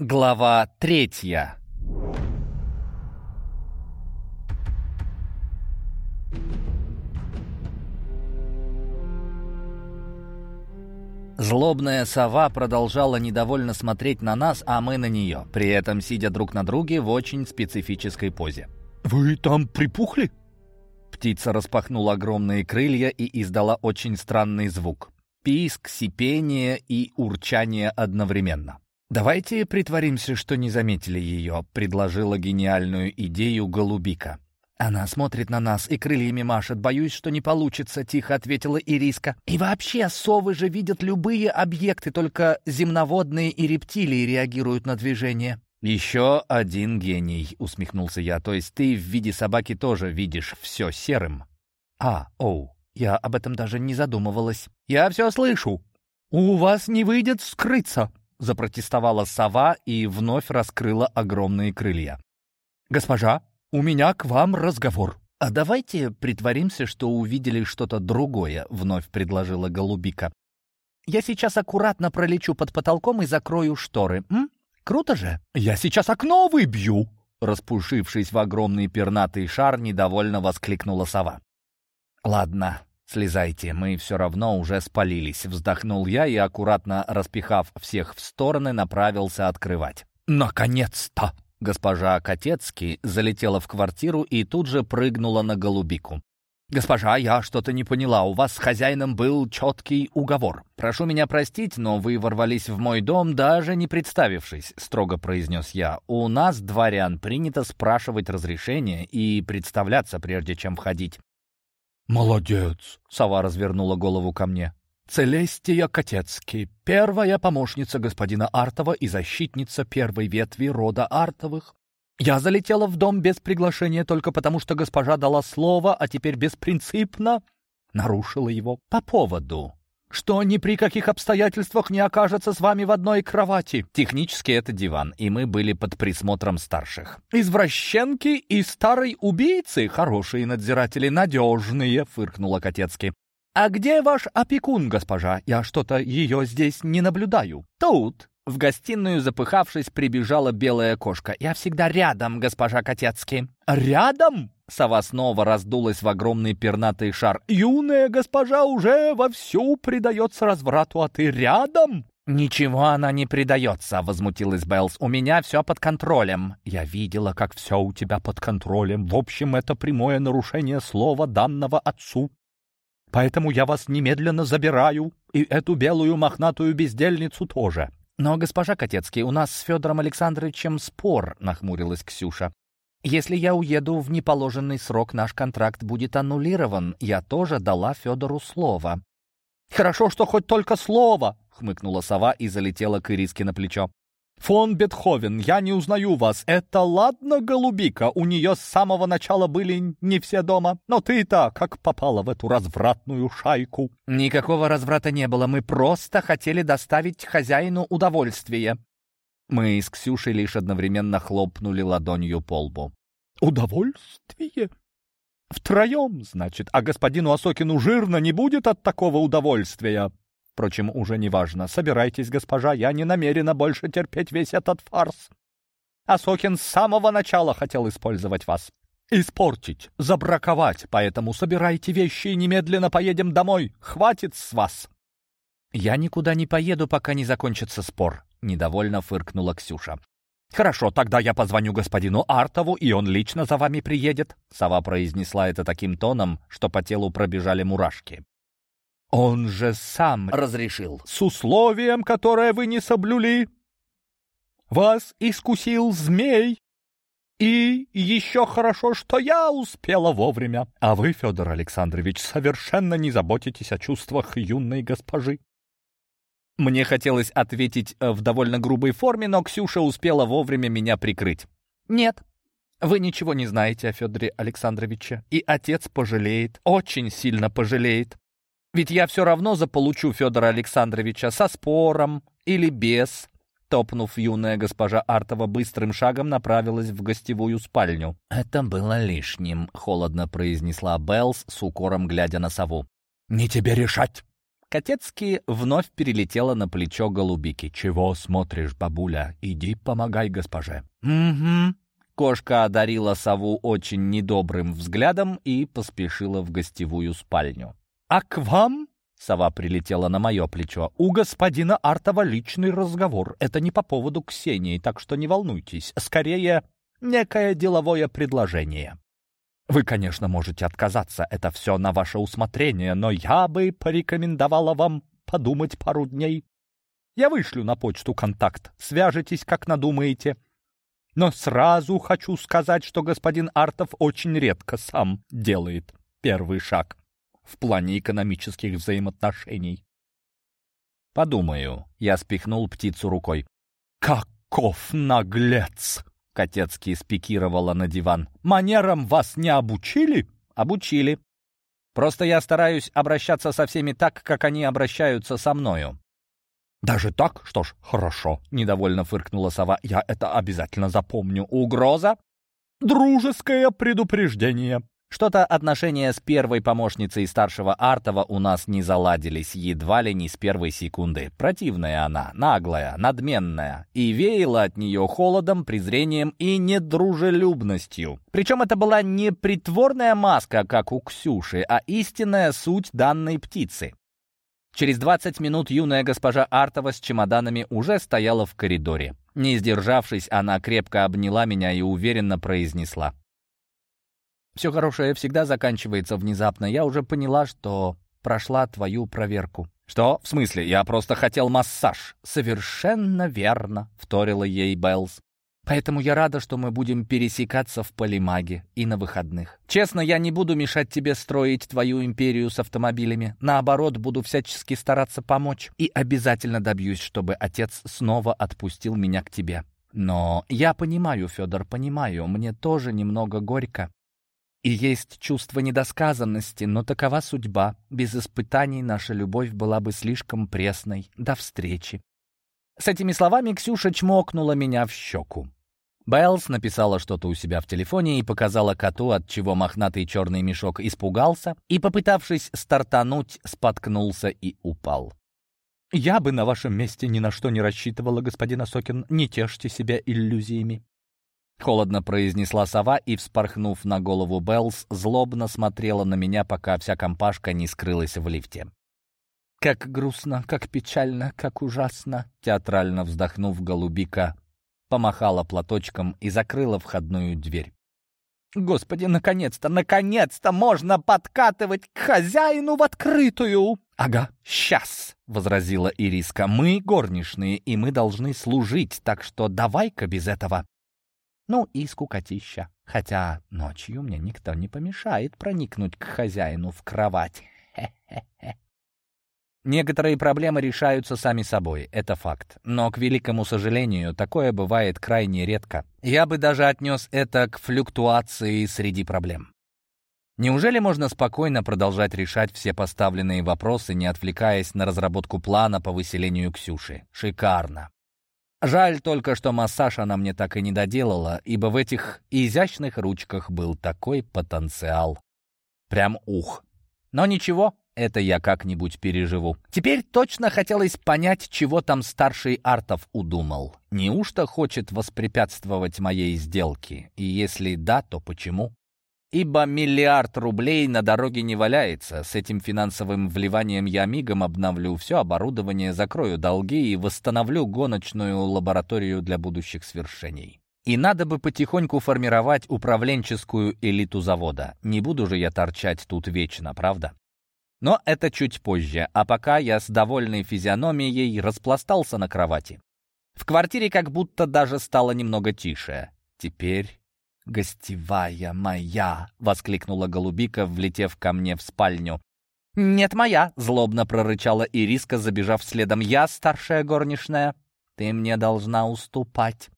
Глава третья Злобная сова продолжала недовольно смотреть на нас, а мы на нее, при этом сидя друг на друге в очень специфической позе. «Вы там припухли?» Птица распахнула огромные крылья и издала очень странный звук. Писк, сипение и урчание одновременно. «Давайте притворимся, что не заметили ее», — предложила гениальную идею Голубика. «Она смотрит на нас и крыльями машет. Боюсь, что не получится», — тихо ответила Ириска. «И вообще, совы же видят любые объекты, только земноводные и рептилии реагируют на движение». «Еще один гений», — усмехнулся я. «То есть ты в виде собаки тоже видишь все серым?» «А, оу, я об этом даже не задумывалась». «Я все слышу. У вас не выйдет скрыться», — запротестовала сова и вновь раскрыла огромные крылья. «Госпожа, у меня к вам разговор». «А давайте притворимся, что увидели что-то другое», — вновь предложила Голубика. «Я сейчас аккуратно пролечу под потолком и закрою шторы. М? Круто же?» «Я сейчас окно выбью!» Распушившись в огромный пернатый шар, недовольно воскликнула сова. «Ладно, слезайте, мы все равно уже спалились», — вздохнул я и, аккуратно распихав всех в стороны, направился открывать. «Наконец-то!» Госпожа Котецкий залетела в квартиру и тут же прыгнула на голубику. «Госпожа, я что-то не поняла. У вас с хозяином был четкий уговор. Прошу меня простить, но вы ворвались в мой дом, даже не представившись», — строго произнес я. «У нас, дворян, принято спрашивать разрешение и представляться, прежде чем входить». «Молодец!» — сова развернула голову ко мне. Целестия Котецкий, первая помощница господина Артова и защитница первой ветви рода Артовых. Я залетела в дом без приглашения только потому, что госпожа дала слово, а теперь беспринципно нарушила его по поводу что ни при каких обстоятельствах не окажется с вами в одной кровати. Технически это диван, и мы были под присмотром старших. «Извращенки и старой убийцы, хорошие надзиратели, надежные», — фыркнула Котецкий. «А где ваш опекун, госпожа? Я что-то ее здесь не наблюдаю». «Тут». В гостиную, запыхавшись, прибежала белая кошка. «Я всегда рядом, госпожа Котецкий». «Рядом?» Сова снова раздулась в огромный пернатый шар. «Юная госпожа уже вовсю предается разврату, а ты рядом?» «Ничего она не предается», — возмутилась Беллс. «У меня все под контролем». «Я видела, как все у тебя под контролем. В общем, это прямое нарушение слова, данного отцу. Поэтому я вас немедленно забираю, и эту белую мохнатую бездельницу тоже». «Но, госпожа Котецкий, у нас с Федором Александровичем спор», — нахмурилась Ксюша. «Если я уеду в неположенный срок, наш контракт будет аннулирован. Я тоже дала Федору слово». «Хорошо, что хоть только слово!» — хмыкнула сова и залетела к Ириске на плечо. «Фон Бетховен, я не узнаю вас. Это ладно, голубика, у нее с самого начала были не все дома. Но ты-то как попала в эту развратную шайку?» «Никакого разврата не было. Мы просто хотели доставить хозяину удовольствие». Мы с Ксюшей лишь одновременно хлопнули ладонью по лбу. «Удовольствие? Втроем, значит, а господину Осокину жирно не будет от такого удовольствия?» Впрочем, уже не важно. Собирайтесь, госпожа, я не намерена больше терпеть весь этот фарс. Асокин с самого начала хотел использовать вас. Испортить, забраковать, поэтому собирайте вещи и немедленно поедем домой. Хватит с вас. Я никуда не поеду, пока не закончится спор, недовольно фыркнула Ксюша. «Хорошо, тогда я позвоню господину Артову, и он лично за вами приедет», — сова произнесла это таким тоном, что по телу пробежали мурашки. Он же сам разрешил. С условием, которое вы не соблюли. Вас искусил змей. И еще хорошо, что я успела вовремя. А вы, Федор Александрович, совершенно не заботитесь о чувствах юной госпожи. Мне хотелось ответить э, в довольно грубой форме, но Ксюша успела вовремя меня прикрыть. «Нет, вы ничего не знаете о Федоре Александровиче, и отец пожалеет, очень сильно пожалеет. Ведь я все равно заполучу Федора Александровича со спором или без. Топнув, юная госпожа Артова быстрым шагом направилась в гостевую спальню. «Это было лишним», — холодно произнесла Беллс с укором, глядя на сову. «Не тебе решать!» Котецкий вновь перелетела на плечо голубики. «Чего смотришь, бабуля? Иди помогай госпоже». «Угу». Кошка одарила сову очень недобрым взглядом и поспешила в гостевую спальню. «А к вам?» — сова прилетела на мое плечо. «У господина Артова личный разговор. Это не по поводу Ксении, так что не волнуйтесь. Скорее, некое деловое предложение». Вы, конечно, можете отказаться, это все на ваше усмотрение, но я бы порекомендовала вам подумать пару дней. Я вышлю на почту контакт, свяжетесь, как надумаете. Но сразу хочу сказать, что господин Артов очень редко сам делает первый шаг в плане экономических взаимоотношений. Подумаю, я спихнул птицу рукой. Каков наглец! Котецкий спикировала на диван. «Манерам вас не обучили?» «Обучили. Просто я стараюсь обращаться со всеми так, как они обращаются со мною». «Даже так? Что ж, хорошо», — недовольно фыркнула сова. «Я это обязательно запомню. Угроза?» «Дружеское предупреждение», что-то отношения с первой помощницей старшего Артова у нас не заладились едва ли не с первой секунды. Противная она, наглая, надменная. И веяла от нее холодом, презрением и недружелюбностью. Причем это была не притворная маска, как у Ксюши, а истинная суть данной птицы. Через 20 минут юная госпожа Артова с чемоданами уже стояла в коридоре. Не сдержавшись, она крепко обняла меня и уверенно произнесла. Все хорошее всегда заканчивается внезапно. Я уже поняла, что прошла твою проверку». «Что? В смысле? Я просто хотел массаж». «Совершенно верно», — вторила ей Беллс. «Поэтому я рада, что мы будем пересекаться в Полимаге и на выходных. Честно, я не буду мешать тебе строить твою империю с автомобилями. Наоборот, буду всячески стараться помочь. И обязательно добьюсь, чтобы отец снова отпустил меня к тебе. Но я понимаю, Федор, понимаю, мне тоже немного горько. И есть чувство недосказанности, но такова судьба. Без испытаний наша любовь была бы слишком пресной. До встречи. С этими словами Ксюша чмокнула меня в щеку. Беллс написала что-то у себя в телефоне и показала коту, от чего мохнатый черный мешок испугался и, попытавшись стартануть, споткнулся и упал. «Я бы на вашем месте ни на что не рассчитывала, господин Осокин. Не тешьте себя иллюзиями. Холодно произнесла сова и, вспорхнув на голову Беллс, злобно смотрела на меня, пока вся компашка не скрылась в лифте. «Как грустно, как печально, как ужасно!» Театрально вздохнув, Голубика помахала платочком и закрыла входную дверь. «Господи, наконец-то, наконец-то можно подкатывать к хозяину в открытую!» «Ага, сейчас!» — возразила Ириска. «Мы горничные, и мы должны служить, так что давай-ка без этого!» Ну и скукотища. Хотя ночью мне никто не помешает проникнуть к хозяину в кровать. Хе-хе-хе. Некоторые проблемы решаются сами собой, это факт. Но, к великому сожалению, такое бывает крайне редко. Я бы даже отнес это к флюктуации среди проблем. Неужели можно спокойно продолжать решать все поставленные вопросы, не отвлекаясь на разработку плана по выселению Ксюши? Шикарно. Жаль только, что массаж она мне так и не доделала, ибо в этих изящных ручках был такой потенциал. Прям ух. Но ничего, это я как-нибудь переживу. Теперь точно хотелось понять, чего там старший Артов удумал. Неужто хочет воспрепятствовать моей сделке? И если да, то почему? Ибо миллиард рублей на дороге не валяется. С этим финансовым вливанием я мигом обновлю все оборудование, закрою долги и восстановлю гоночную лабораторию для будущих свершений. И надо бы потихоньку формировать управленческую элиту завода. Не буду же я торчать тут вечно, правда? Но это чуть позже, а пока я с довольной физиономией распластался на кровати. В квартире как будто даже стало немного тише. Теперь «Гостевая моя!» — воскликнула голубика, влетев ко мне в спальню. «Нет, моя!» — злобно прорычала Ириска, забежав следом. «Я старшая горничная. Ты мне должна уступать».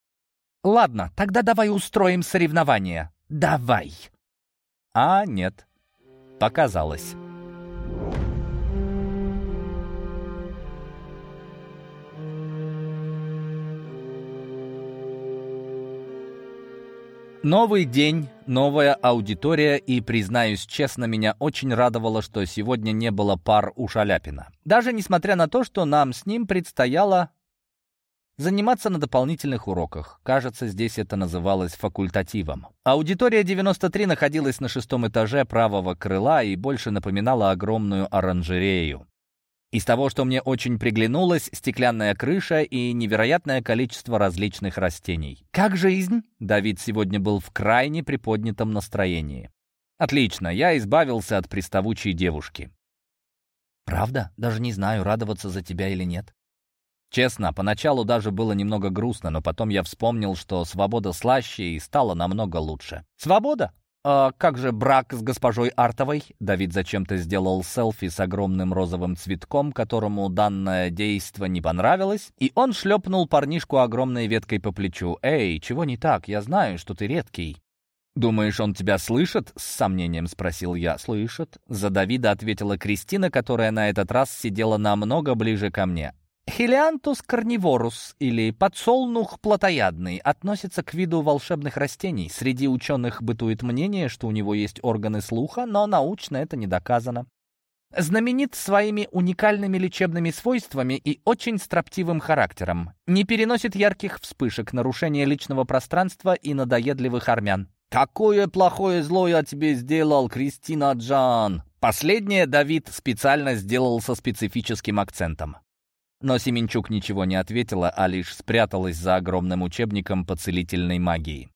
«Ладно, тогда давай устроим соревнование. Давай!» А нет, показалось. Новый день, новая аудитория, и, признаюсь честно, меня очень радовало, что сегодня не было пар у Шаляпина. Даже несмотря на то, что нам с ним предстояло заниматься на дополнительных уроках. Кажется, здесь это называлось факультативом. Аудитория 93 находилась на шестом этаже правого крыла и больше напоминала огромную оранжерею. Из того, что мне очень приглянулось, стеклянная крыша и невероятное количество различных растений. «Как жизнь?» Давид сегодня был в крайне приподнятом настроении. «Отлично, я избавился от приставучей девушки». «Правда? Даже не знаю, радоваться за тебя или нет». Честно, поначалу даже было немного грустно, но потом я вспомнил, что свобода слаще и стало намного лучше. «Свобода? «А как же брак с госпожой Артовой?» Давид зачем-то сделал селфи с огромным розовым цветком, которому данное действо не понравилось, и он шлепнул парнишку огромной веткой по плечу. «Эй, чего не так? Я знаю, что ты редкий». «Думаешь, он тебя слышит?» — с сомнением спросил я. «Слышит». За Давида ответила Кристина, которая на этот раз сидела намного ближе ко мне. Хелиантус карниворус, или подсолнух плотоядный, относится к виду волшебных растений. Среди ученых бытует мнение, что у него есть органы слуха, но научно это не доказано. Знаменит своими уникальными лечебными свойствами и очень строптивым характером. Не переносит ярких вспышек, нарушения личного пространства и надоедливых армян. «Какое плохое зло я тебе сделал, Кристина Джан!» Последнее Давид специально сделал со специфическим акцентом. Но Семенчук ничего не ответила, а лишь спряталась за огромным учебником по целительной магии.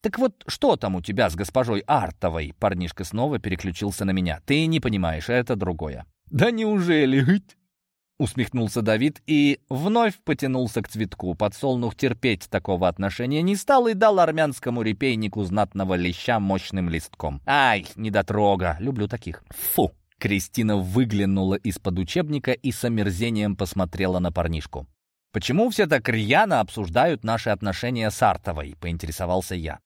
«Так вот, что там у тебя с госпожой Артовой?» Парнишка снова переключился на меня. «Ты не понимаешь, это другое». «Да неужели?» Усмехнулся Давид и вновь потянулся к цветку. Подсолнух терпеть такого отношения не стал и дал армянскому репейнику знатного леща мощным листком. «Ай, недотрога! Люблю таких!» «Фу!» Кристина выглянула из-под учебника и с омерзением посмотрела на парнишку. «Почему все так рьяно обсуждают наши отношения с Артовой?» — поинтересовался я.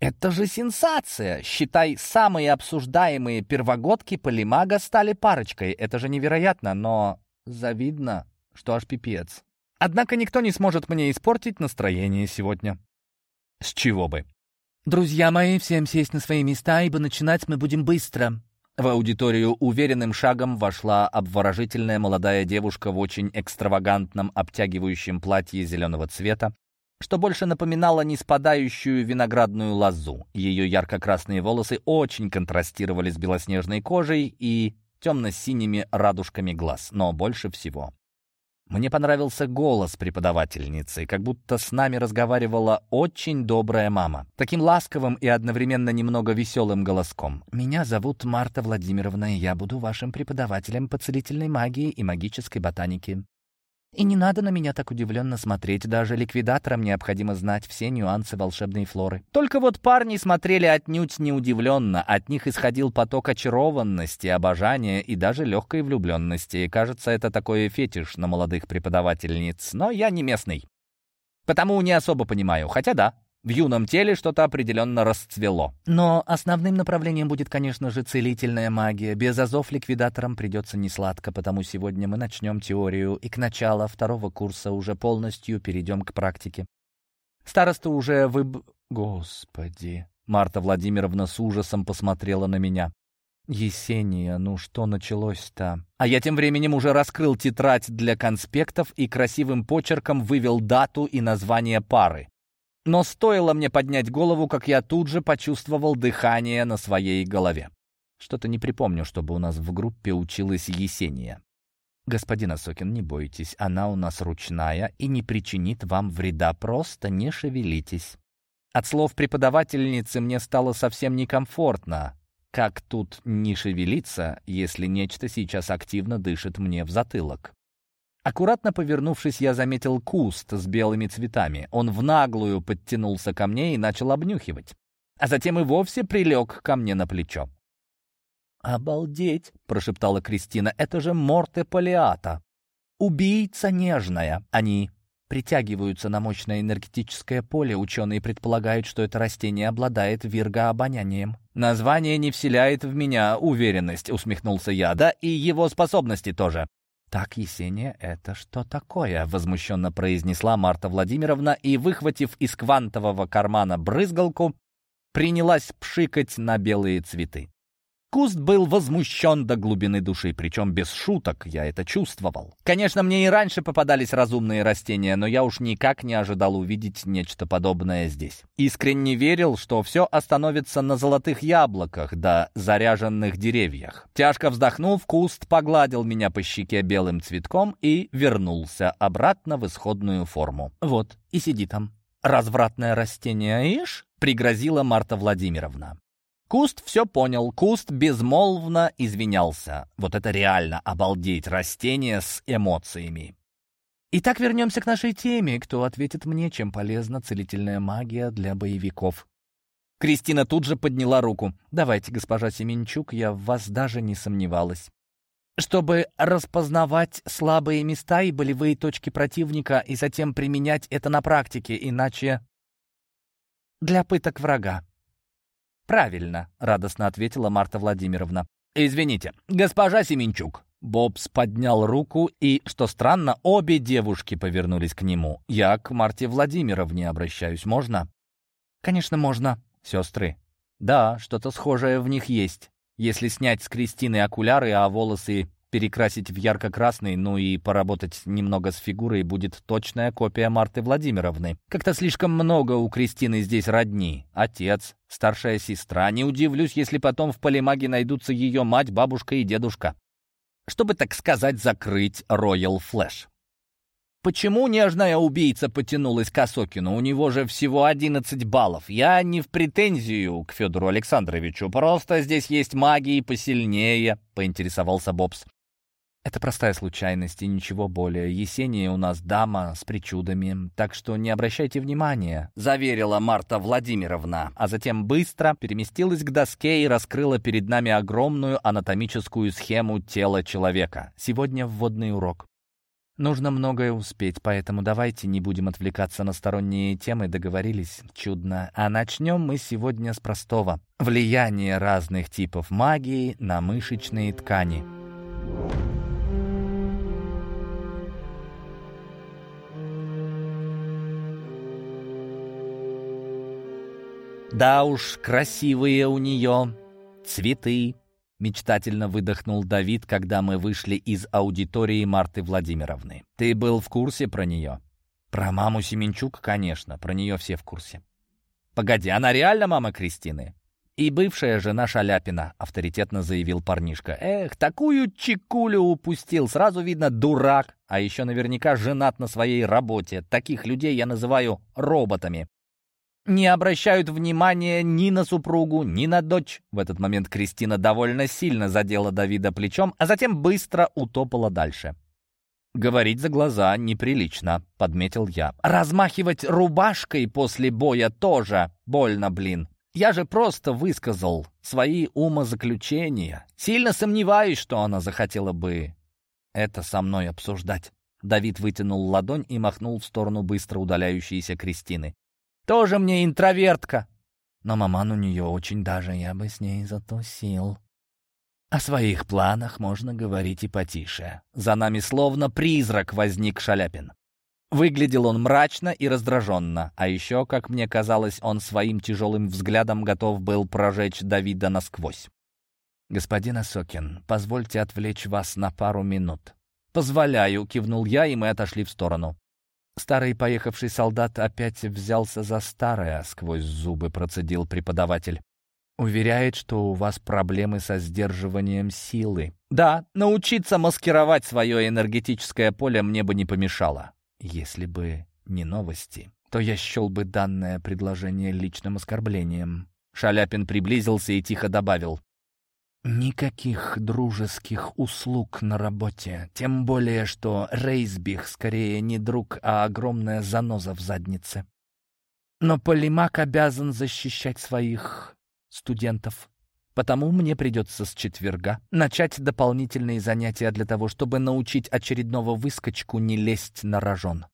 «Это же сенсация! Считай, самые обсуждаемые первогодки Полимага стали парочкой. Это же невероятно, но завидно, что аж пипец. Однако никто не сможет мне испортить настроение сегодня». «С чего бы?» «Друзья мои, всем сесть на свои места, ибо начинать мы будем быстро», в аудиторию уверенным шагом вошла обворожительная молодая девушка в очень экстравагантном обтягивающем платье зеленого цвета, что больше напоминало не спадающую виноградную лозу. Ее ярко-красные волосы очень контрастировали с белоснежной кожей и темно-синими радужками глаз, но больше всего мне понравился голос преподавательницы, как будто с нами разговаривала очень добрая мама. Таким ласковым и одновременно немного веселым голоском. «Меня зовут Марта Владимировна, и я буду вашим преподавателем по целительной магии и магической ботанике. И не надо на меня так удивленно смотреть, даже ликвидаторам необходимо знать все нюансы волшебной флоры. Только вот парни смотрели отнюдь не удивленно, от них исходил поток очарованности, обожания и даже легкой влюбленности. Кажется, это такой фетиш на молодых преподавательниц, но я не местный. Потому не особо понимаю, хотя да, в юном теле что-то определенно расцвело. Но основным направлением будет, конечно же, целительная магия. Без азов ликвидаторам придется несладко, потому сегодня мы начнем теорию, и к началу второго курса уже полностью перейдем к практике. Староста уже выб... Господи! Марта Владимировна с ужасом посмотрела на меня. «Есения, ну что началось-то?» А я тем временем уже раскрыл тетрадь для конспектов и красивым почерком вывел дату и название пары. Но стоило мне поднять голову, как я тут же почувствовал дыхание на своей голове. Что-то не припомню, чтобы у нас в группе училась Есения. «Господин Осокин, не бойтесь, она у нас ручная и не причинит вам вреда, просто не шевелитесь». От слов преподавательницы мне стало совсем некомфортно. Как тут не шевелиться, если нечто сейчас активно дышит мне в затылок? Аккуратно повернувшись, я заметил куст с белыми цветами. Он в наглую подтянулся ко мне и начал обнюхивать. А затем и вовсе прилег ко мне на плечо. «Обалдеть!» — прошептала Кристина. «Это же Морте Полиата! Убийца нежная!» Они притягиваются на мощное энергетическое поле. Ученые предполагают, что это растение обладает виргообонянием. «Название не вселяет в меня уверенность», — усмехнулся я. «Да и его способности тоже. «Так, Есения, это что такое?» — возмущенно произнесла Марта Владимировна и, выхватив из квантового кармана брызгалку, принялась пшикать на белые цветы. Куст был возмущен до глубины души, причем без шуток, я это чувствовал. Конечно, мне и раньше попадались разумные растения, но я уж никак не ожидал увидеть нечто подобное здесь. Искренне верил, что все остановится на золотых яблоках да заряженных деревьях. Тяжко вздохнув, куст погладил меня по щеке белым цветком и вернулся обратно в исходную форму. Вот, и сиди там. «Развратное растение, ишь?» — пригрозила Марта Владимировна. Куст все понял, Куст безмолвно извинялся. Вот это реально обалдеть, растение с эмоциями. Итак, вернемся к нашей теме. Кто ответит мне, чем полезна целительная магия для боевиков? Кристина тут же подняла руку. «Давайте, госпожа Семенчук, я в вас даже не сомневалась. Чтобы распознавать слабые места и болевые точки противника и затем применять это на практике, иначе для пыток врага. «Правильно», — радостно ответила Марта Владимировна. «Извините, госпожа Семенчук». Бобс поднял руку, и, что странно, обе девушки повернулись к нему. «Я к Марте Владимировне обращаюсь, можно?» «Конечно, можно, сестры». «Да, что-то схожее в них есть. Если снять с Кристины окуляры, а волосы перекрасить в ярко-красный, ну и поработать немного с фигурой, будет точная копия Марты Владимировны. Как-то слишком много у Кристины здесь родни. Отец, старшая сестра. Не удивлюсь, если потом в полимаге найдутся ее мать, бабушка и дедушка. Чтобы, так сказать, закрыть Royal Flash. Почему нежная убийца потянулась к Осокину? У него же всего 11 баллов. Я не в претензию к Федору Александровичу, просто здесь есть магии посильнее, поинтересовался Бобс. Это простая случайность и ничего более. Есения у нас дама с причудами, так что не обращайте внимания», — заверила Марта Владимировна, а затем быстро переместилась к доске и раскрыла перед нами огромную анатомическую схему тела человека. Сегодня вводный урок. Нужно многое успеть, поэтому давайте не будем отвлекаться на сторонние темы, договорились? Чудно. А начнем мы сегодня с простого. Влияние разных типов магии на мышечные ткани. Да уж, красивые у нее цветы, мечтательно выдохнул Давид, когда мы вышли из аудитории Марты Владимировны. Ты был в курсе про нее? Про маму Семенчук, конечно, про нее все в курсе. Погоди, она реально мама Кристины? И бывшая жена Шаляпина, авторитетно заявил парнишка. Эх, такую чекулю упустил, сразу видно дурак, а еще наверняка женат на своей работе. Таких людей я называю роботами не обращают внимания ни на супругу, ни на дочь. В этот момент Кристина довольно сильно задела Давида плечом, а затем быстро утопала дальше. «Говорить за глаза неприлично», — подметил я. «Размахивать рубашкой после боя тоже больно, блин. Я же просто высказал свои умозаключения. Сильно сомневаюсь, что она захотела бы это со мной обсуждать». Давид вытянул ладонь и махнул в сторону быстро удаляющейся Кристины. Тоже мне интровертка. Но маман у нее очень даже, я бы с ней затусил. О своих планах можно говорить и потише. За нами словно призрак возник Шаляпин. Выглядел он мрачно и раздраженно, а еще, как мне казалось, он своим тяжелым взглядом готов был прожечь Давида насквозь. «Господин Осокин, позвольте отвлечь вас на пару минут». «Позволяю», — кивнул я, и мы отошли в сторону. Старый поехавший солдат опять взялся за старое, сквозь зубы процедил преподаватель. Уверяет, что у вас проблемы со сдерживанием силы. Да, научиться маскировать свое энергетическое поле мне бы не помешало. Если бы не новости, то я счел бы данное предложение личным оскорблением. Шаляпин приблизился и тихо добавил. Никаких дружеских услуг на работе, тем более, что Рейсбих скорее не друг, а огромная заноза в заднице. Но Полимак обязан защищать своих студентов. Потому мне придется с четверга начать дополнительные занятия для того, чтобы научить очередного выскочку не лезть на рожон.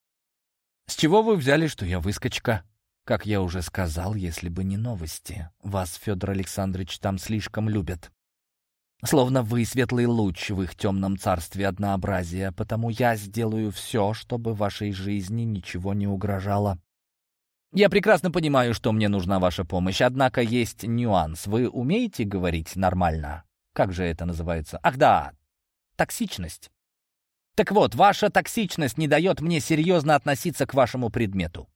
«С чего вы взяли, что я выскочка?» «Как я уже сказал, если бы не новости. Вас, Федор Александрович, там слишком любят. Словно вы светлый луч в их темном царстве однообразия, потому я сделаю все, чтобы вашей жизни ничего не угрожало. Я прекрасно понимаю, что мне нужна ваша помощь, однако есть нюанс. Вы умеете говорить нормально? Как же это называется? Ах да, токсичность. Так вот, ваша токсичность не дает мне серьезно относиться к вашему предмету.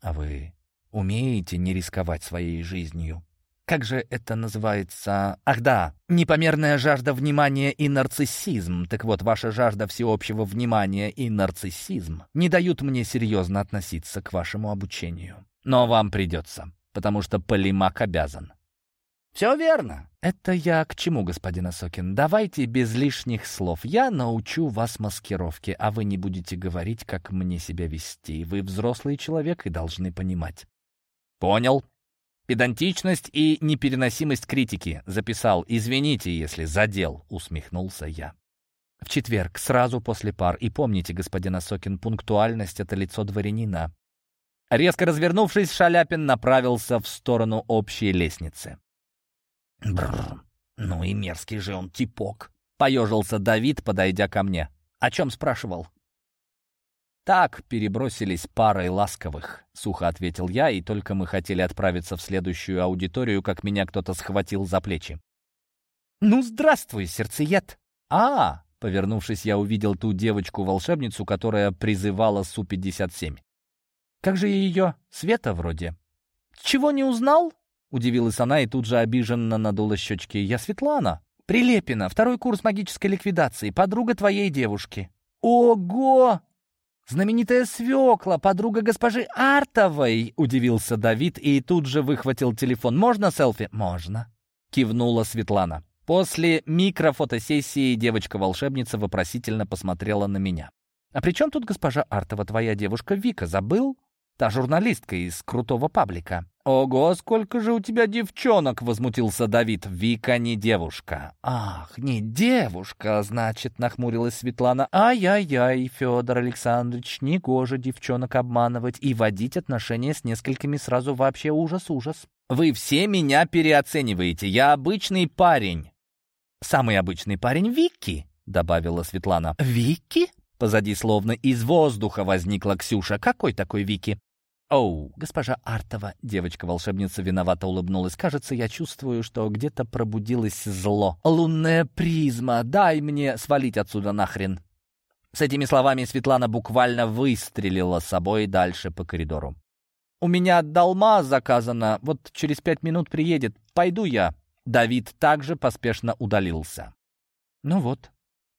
А вы умеете не рисковать своей жизнью? Как же это называется? Ах да, непомерная жажда внимания и нарциссизм. Так вот, ваша жажда всеобщего внимания и нарциссизм не дают мне серьезно относиться к вашему обучению. Но вам придется, потому что Полимак обязан. «Все верно». «Это я к чему, господин Осокин? Давайте без лишних слов. Я научу вас маскировке, а вы не будете говорить, как мне себя вести. Вы взрослый человек и должны понимать». «Понял», «Педантичность и непереносимость критики», — записал. «Извините, если задел», — усмехнулся я. В четверг, сразу после пар. И помните, господин Осокин, пунктуальность — это лицо дворянина. Резко развернувшись, Шаляпин направился в сторону общей лестницы. Бррр, ну и мерзкий же он типок. Поежился Давид, подойдя ко мне. О чем спрашивал? «Так, перебросились парой ласковых», — сухо ответил я, и только мы хотели отправиться в следующую аудиторию, как меня кто-то схватил за плечи. «Ну, здравствуй, сердцеед!» «А!» — повернувшись, я увидел ту девочку-волшебницу, которая призывала Су-57. «Как же ее? Света вроде». «Чего не узнал?» — удивилась она и тут же обиженно надула щечки. «Я Светлана. Прилепина, второй курс магической ликвидации, подруга твоей девушки». «Ого!» «Знаменитая свекла, подруга госпожи Артовой!» — удивился Давид и тут же выхватил телефон. «Можно селфи?» «Можно», — кивнула Светлана. После микрофотосессии девочка-волшебница вопросительно посмотрела на меня. «А при чем тут госпожа Артова, твоя девушка Вика, забыл?» Та журналистка из крутого паблика. «Ого, сколько же у тебя девчонок!» — возмутился Давид. «Вика не девушка». «Ах, не девушка, значит», — нахмурилась Светлана. «Ай-яй-яй, Федор Александрович, не гоже девчонок обманывать и водить отношения с несколькими сразу вообще ужас-ужас». «Вы все меня переоцениваете. Я обычный парень». «Самый обычный парень Вики», — добавила Светлана. «Вики?» Позади словно из воздуха возникла Ксюша. «Какой такой Вики?» «Оу, госпожа Артова!» — девочка-волшебница виновато улыбнулась. «Кажется, я чувствую, что где-то пробудилось зло. Лунная призма! Дай мне свалить отсюда нахрен!» С этими словами Светлана буквально выстрелила собой дальше по коридору. «У меня долма заказана, вот через пять минут приедет. Пойду я». Давид также поспешно удалился. «Ну вот,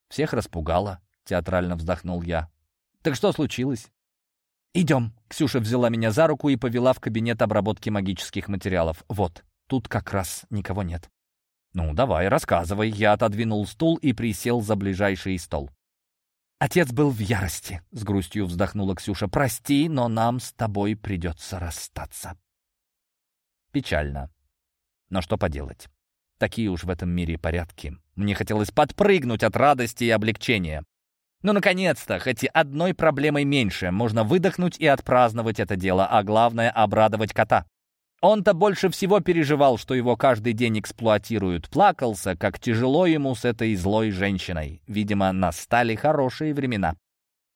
всех распугала», — театрально вздохнул я. «Так что случилось?» «Идем». Ксюша взяла меня за руку и повела в кабинет обработки магических материалов. «Вот, тут как раз никого нет». «Ну, давай, рассказывай». Я отодвинул стул и присел за ближайший стол. «Отец был в ярости», — с грустью вздохнула Ксюша. «Прости, но нам с тобой придется расстаться». Печально. Но что поделать? Такие уж в этом мире порядки. Мне хотелось подпрыгнуть от радости и облегчения. Ну, наконец-то, хоть и одной проблемой меньше, можно выдохнуть и отпраздновать это дело, а главное — обрадовать кота. Он-то больше всего переживал, что его каждый день эксплуатируют. Плакался, как тяжело ему с этой злой женщиной. Видимо, настали хорошие времена.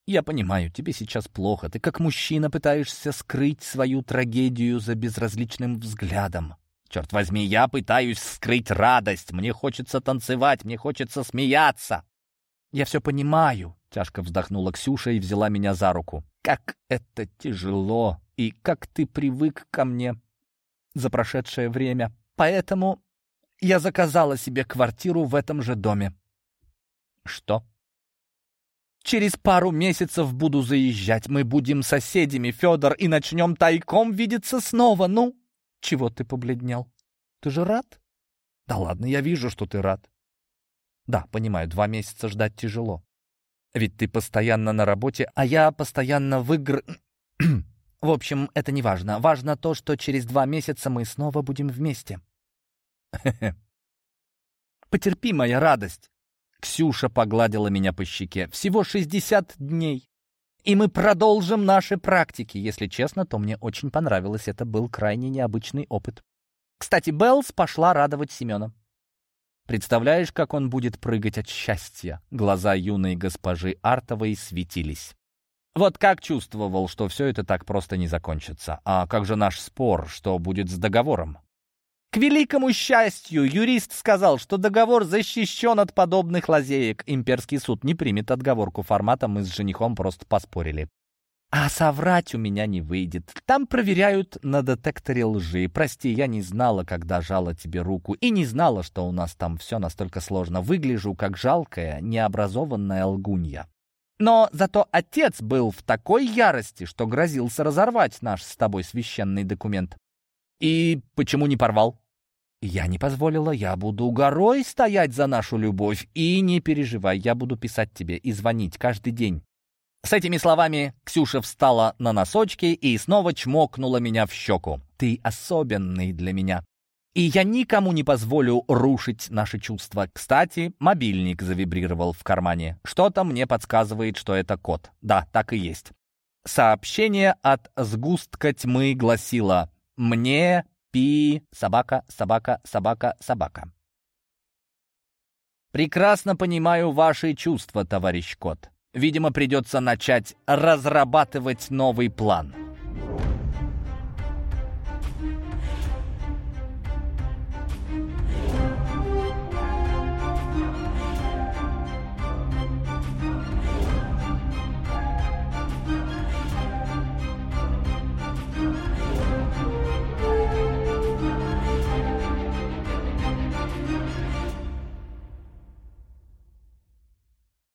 «Я понимаю, тебе сейчас плохо. Ты как мужчина пытаешься скрыть свою трагедию за безразличным взглядом. Черт возьми, я пытаюсь скрыть радость. Мне хочется танцевать, мне хочется смеяться. «Я все понимаю», — тяжко вздохнула Ксюша и взяла меня за руку. «Как это тяжело, и как ты привык ко мне за прошедшее время. Поэтому я заказала себе квартиру в этом же доме». «Что?» «Через пару месяцев буду заезжать. Мы будем соседями, Федор, и начнем тайком видеться снова. Ну, чего ты побледнел? Ты же рад?» «Да ладно, я вижу, что ты рад. Да, понимаю, два месяца ждать тяжело. Ведь ты постоянно на работе, а я постоянно в игр... В общем, это не важно. Важно то, что через два месяца мы снова будем вместе. Потерпи, моя радость. Ксюша погладила меня по щеке. Всего 60 дней. И мы продолжим наши практики. Если честно, то мне очень понравилось. Это был крайне необычный опыт. Кстати, Беллс пошла радовать Семена. Представляешь, как он будет прыгать от счастья?» Глаза юной госпожи Артовой светились. Вот как чувствовал, что все это так просто не закончится. А как же наш спор, что будет с договором? К великому счастью, юрист сказал, что договор защищен от подобных лазеек. Имперский суд не примет отговорку формата, мы с женихом просто поспорили. А соврать у меня не выйдет. Там проверяют на детекторе лжи. Прости, я не знала, когда жала тебе руку, и не знала, что у нас там все настолько сложно. Выгляжу как жалкая, необразованная лгунья. Но зато отец был в такой ярости, что грозился разорвать наш с тобой священный документ. И почему не порвал? Я не позволила, я буду горой стоять за нашу любовь. И не переживай, я буду писать тебе и звонить каждый день. С этими словами Ксюша встала на носочки и снова чмокнула меня в щеку. Ты особенный для меня. И я никому не позволю рушить наши чувства. Кстати, мобильник завибрировал в кармане. Что-то мне подсказывает, что это кот. Да, так и есть. Сообщение от сгустка тьмы гласило «Мне Пи, собака, собака, собака, собака. Прекрасно понимаю ваши чувства, товарищ кот. Видимо, придется начать разрабатывать новый план.